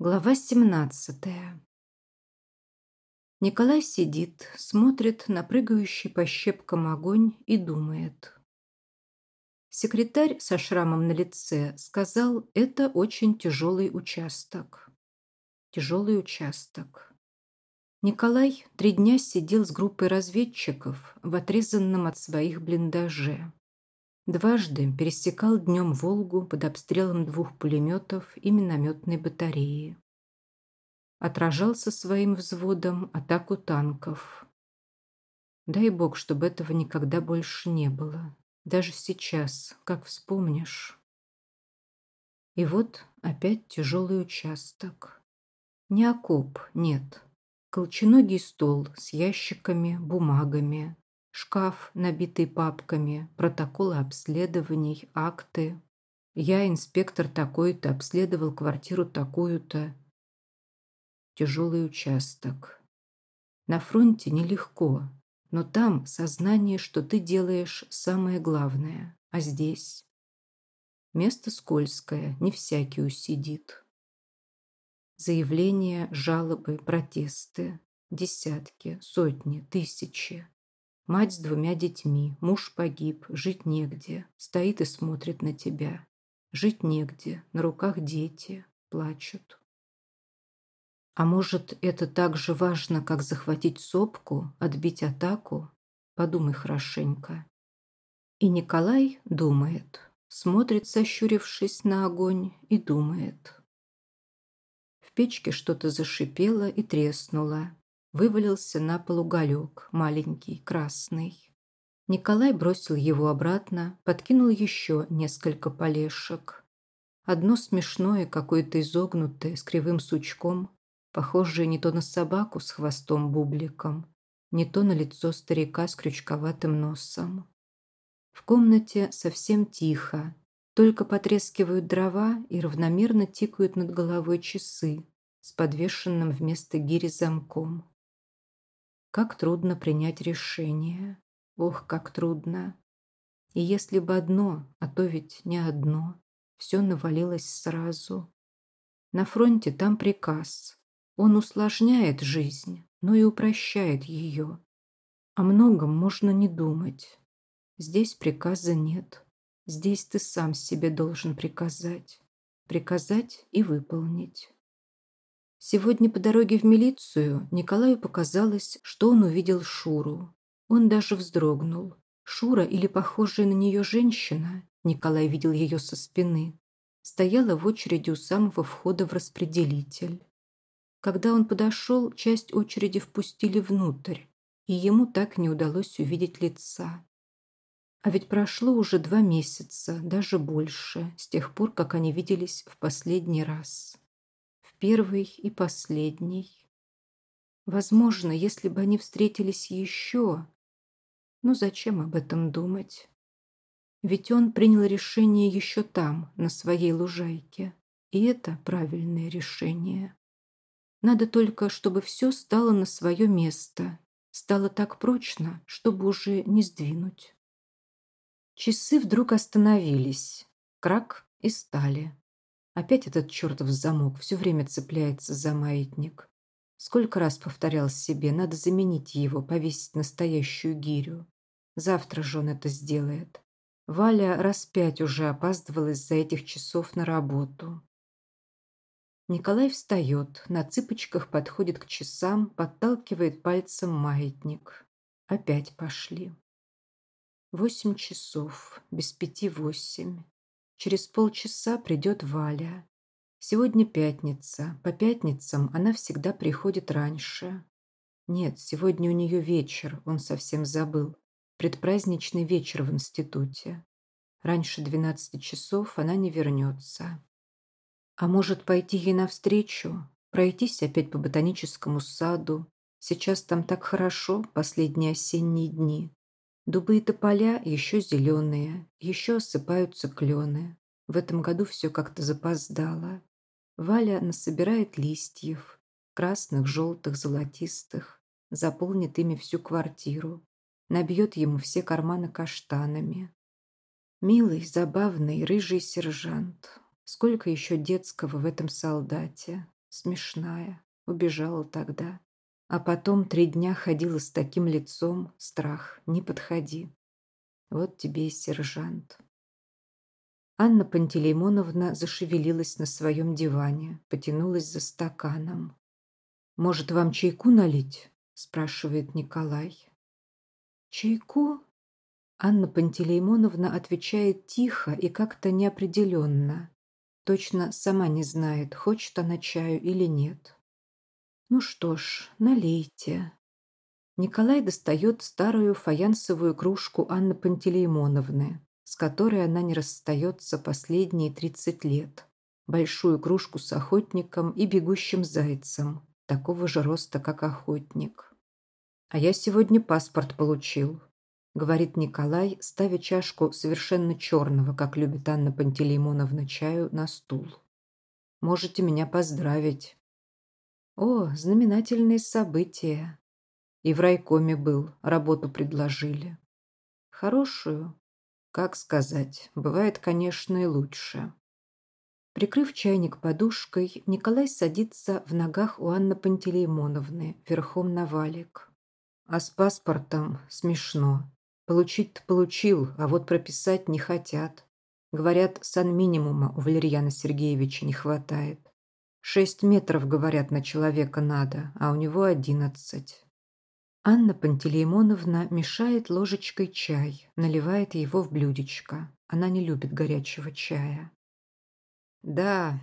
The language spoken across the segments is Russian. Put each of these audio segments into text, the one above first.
Глава 17 Николай сидит, смотрит на прыгающий по щепкам огонь и думает. Секретарь со шрамом на лице сказал, это очень тяжелый участок. Тяжелый участок. Николай три дня сидел с группой разведчиков в отрезанном от своих блиндаже. Дважды пересекал днем Волгу под обстрелом двух пулеметов и минометной батареи. Отражал со своим взводом атаку танков. Дай бог, чтобы этого никогда больше не было. Даже сейчас, как вспомнишь. И вот опять тяжелый участок. Не окоп, нет. Колченогий стол с ящиками, бумагами, Шкаф, набитый папками, протоколы обследований, акты. Я, инспектор такой-то, обследовал квартиру такую-то. Тяжелый участок. На фронте нелегко, но там сознание, что ты делаешь самое главное. А здесь? Место скользкое, не всякий усидит. Заявления, жалобы, протесты. Десятки, сотни, тысячи. Мать с двумя детьми, муж погиб, жить негде, стоит и смотрит на тебя. Жить негде, на руках дети, плачут. А может, это так же важно, как захватить сопку, отбить атаку? Подумай хорошенько. И Николай думает, смотрит, сощурившись на огонь, и думает. В печке что-то зашипело и треснуло. Вывалился на пол уголек, маленький, красный. Николай бросил его обратно, подкинул еще несколько полешек. Одно смешное, какое-то изогнутое, с кривым сучком, похожее не то на собаку с хвостом-бубликом, не то на лицо старика с крючковатым носом. В комнате совсем тихо, только потрескивают дрова и равномерно тикают над головой часы с подвешенным вместо гири замком. Как трудно принять решение. Ох, как трудно. И если бы одно, а то ведь не одно, все навалилось сразу. На фронте там приказ. Он усложняет жизнь, но и упрощает ее. О многом можно не думать. Здесь приказа нет. Здесь ты сам себе должен приказать. Приказать и выполнить. Сегодня по дороге в милицию Николаю показалось, что он увидел Шуру. Он даже вздрогнул. Шура или похожая на нее женщина, Николай видел ее со спины, стояла в очереди у самого входа в распределитель. Когда он подошел, часть очереди впустили внутрь, и ему так не удалось увидеть лица. А ведь прошло уже два месяца, даже больше, с тех пор, как они виделись в последний раз первый и последний. Возможно, если бы они встретились еще... Но зачем об этом думать? Ведь он принял решение еще там, на своей лужайке. И это правильное решение. Надо только, чтобы все стало на свое место. Стало так прочно, чтобы уже не сдвинуть. Часы вдруг остановились. Крак и стали. Опять этот чертов замок все время цепляется за маятник. Сколько раз повторял себе, надо заменить его, повесить настоящую гирю. Завтра же он это сделает. Валя раз пять уже опаздывала из-за этих часов на работу. Николай встает, на цыпочках подходит к часам, подталкивает пальцем маятник. Опять пошли. Восемь часов, без пяти восемь. Через полчаса придет Валя. Сегодня пятница. По пятницам она всегда приходит раньше. Нет, сегодня у нее вечер, он совсем забыл. Предпраздничный вечер в институте. Раньше 12 часов она не вернется. А может пойти ей навстречу? Пройтись опять по ботаническому саду? Сейчас там так хорошо, последние осенние дни. Дубы и тополя еще зеленые, еще осыпаются клены. В этом году все как-то запоздало. Валя насобирает листьев, красных, желтых, золотистых, заполнит ими всю квартиру, набьет ему все карманы каштанами. Милый, забавный, рыжий сержант. Сколько еще детского в этом солдате? Смешная. Убежала тогда. А потом три дня ходила с таким лицом. Страх. Не подходи. Вот тебе и сержант. Анна Пантелеймоновна зашевелилась на своем диване, потянулась за стаканом. «Может, вам чайку налить?» – спрашивает Николай. «Чайку?» Анна Пантелеймоновна отвечает тихо и как-то неопределенно. Точно сама не знает, хочет она чаю или нет. «Ну что ж, налейте». Николай достает старую фаянсовую кружку Анны Пантелеймоновны, с которой она не расстается последние 30 лет. Большую кружку с охотником и бегущим зайцем, такого же роста, как охотник. «А я сегодня паспорт получил», — говорит Николай, ставя чашку совершенно черного, как любит Анна Пантелеймоновна, чаю на стул. «Можете меня поздравить». «О, знаменательные события!» И в райкоме был, работу предложили. Хорошую, как сказать, бывает, конечно, и лучше. Прикрыв чайник подушкой, Николай садится в ногах у Анны Пантелеймоновны, верхом на валик. А с паспортом смешно. Получить-то получил, а вот прописать не хотят. Говорят, сан-минимума у Валерьяна Сергеевича не хватает. Шесть метров, говорят, на человека надо, а у него одиннадцать. Анна Пантелеймоновна мешает ложечкой чай, наливает его в блюдечко. Она не любит горячего чая. Да,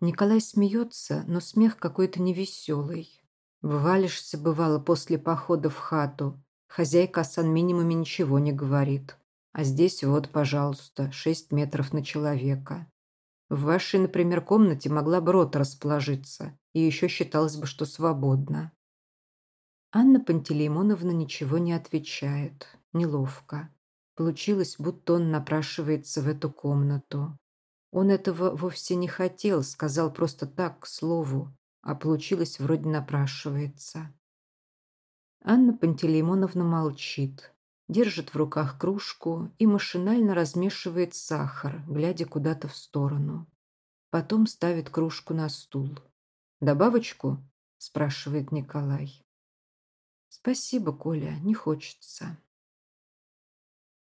Николай смеется, но смех какой-то невеселый. Ввалишься, бывало, после похода в хату. Хозяйка о санминимуме ничего не говорит. А здесь вот, пожалуйста, шесть метров на человека. В вашей, например, комнате могла бы рота расположиться, и еще считалось бы, что свободно. Анна Пантелеймоновна ничего не отвечает. Неловко. Получилось, будто он напрашивается в эту комнату. Он этого вовсе не хотел, сказал просто так, к слову, а получилось, вроде напрашивается. Анна Пантелеймоновна молчит, держит в руках кружку и машинально размешивает сахар, глядя куда-то в сторону. Потом ставит кружку на стул. «Добавочку?» – спрашивает Николай. «Спасибо, Коля, не хочется».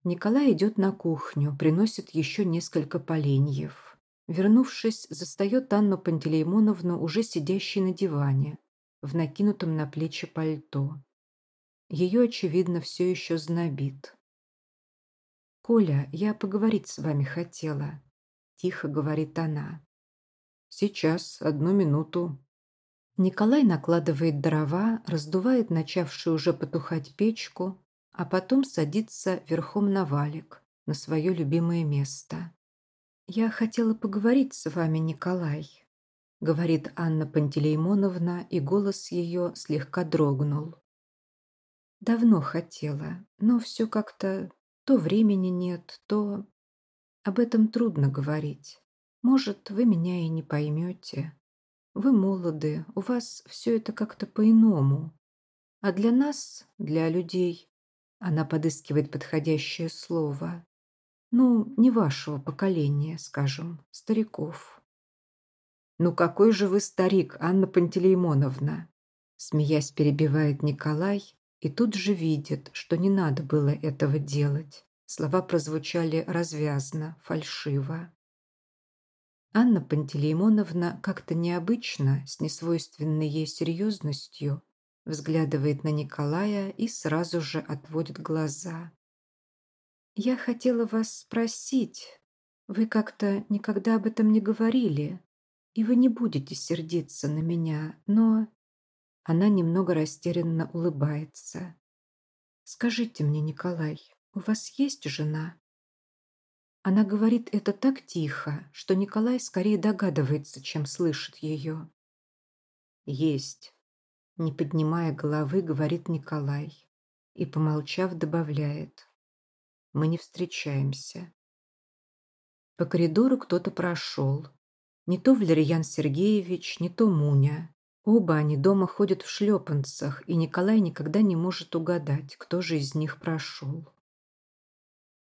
Николай идет на кухню, приносит еще несколько поленьев. Вернувшись, застает Анну Пантелеймоновну, уже сидящей на диване, в накинутом на плечи пальто. Ее, очевидно, все еще знобит. «Коля, я поговорить с вами хотела», – тихо говорит она. «Сейчас, одну минуту», Николай накладывает дрова, раздувает начавшую уже потухать печку, а потом садится верхом на валик, на свое любимое место. «Я хотела поговорить с вами, Николай», — говорит Анна Пантелеймоновна, и голос ее слегка дрогнул. «Давно хотела, но все как-то то времени нет, то... Об этом трудно говорить. Может, вы меня и не поймете». Вы молоды, у вас все это как-то по-иному. А для нас, для людей, она подыскивает подходящее слово. Ну, не вашего поколения, скажем, стариков. «Ну какой же вы старик, Анна Пантелеймоновна?» Смеясь, перебивает Николай и тут же видит, что не надо было этого делать. Слова прозвучали развязно, фальшиво. Анна Пантелеймоновна как-то необычно, с несвойственной ей серьезностью, взглядывает на Николая и сразу же отводит глаза. «Я хотела вас спросить. Вы как-то никогда об этом не говорили, и вы не будете сердиться на меня, но...» Она немного растерянно улыбается. «Скажите мне, Николай, у вас есть жена?» Она говорит это так тихо, что Николай скорее догадывается, чем слышит ее. «Есть», — не поднимая головы, говорит Николай и, помолчав, добавляет. «Мы не встречаемся». По коридору кто-то прошел. Не то Валерьян Сергеевич, не то Муня. Оба они дома ходят в шлепанцах, и Николай никогда не может угадать, кто же из них прошел.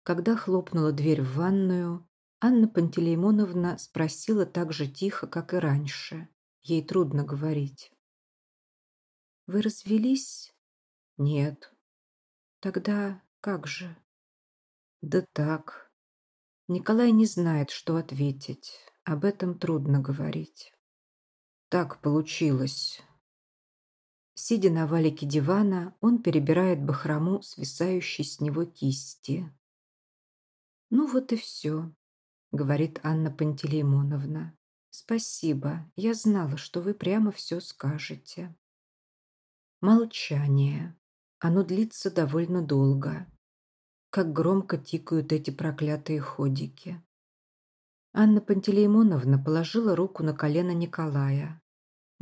Когда хлопнула дверь в ванную, Анна Пантелеймоновна спросила так же тихо, как и раньше. Ей трудно говорить. Вы развелись? Нет. Тогда как же? Да так. Николай не знает, что ответить. Об этом трудно говорить. Так получилось. Сидя на валике дивана, он перебирает бахрому, свисающей с него кисти. «Ну вот и все», — говорит Анна Пантелеймоновна. «Спасибо, я знала, что вы прямо все скажете». Молчание. Оно длится довольно долго. Как громко тикают эти проклятые ходики. Анна Пантелеймоновна положила руку на колено Николая.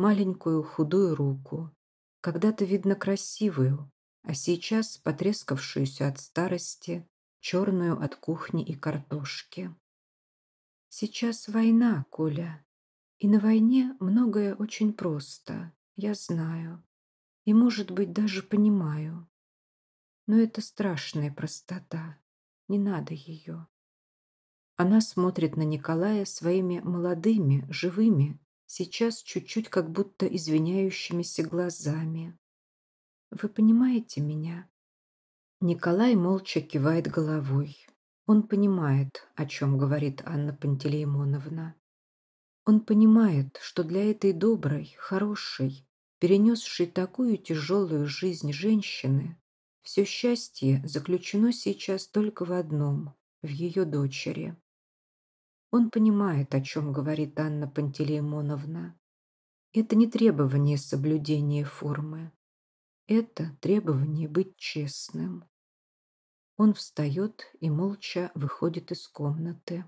Маленькую худую руку. Когда-то, видно, красивую, а сейчас потрескавшуюся от старости, черную от кухни и картошки. Сейчас война, Коля. И на войне многое очень просто, я знаю и, может быть, даже понимаю. Но это страшная простота. Не надо ее. Она смотрит на Николая своими молодыми, живыми, сейчас чуть-чуть как будто извиняющимися глазами. Вы понимаете меня? Николай молча кивает головой. Он понимает, о чем говорит Анна Пантелеймоновна. Он понимает, что для этой доброй, хорошей, перенесшей такую тяжелую жизнь женщины, все счастье заключено сейчас только в одном – в ее дочери. Он понимает, о чем говорит Анна Пантелеймоновна. Это не требование соблюдения формы. Это требование быть честным. Он встает и молча выходит из комнаты.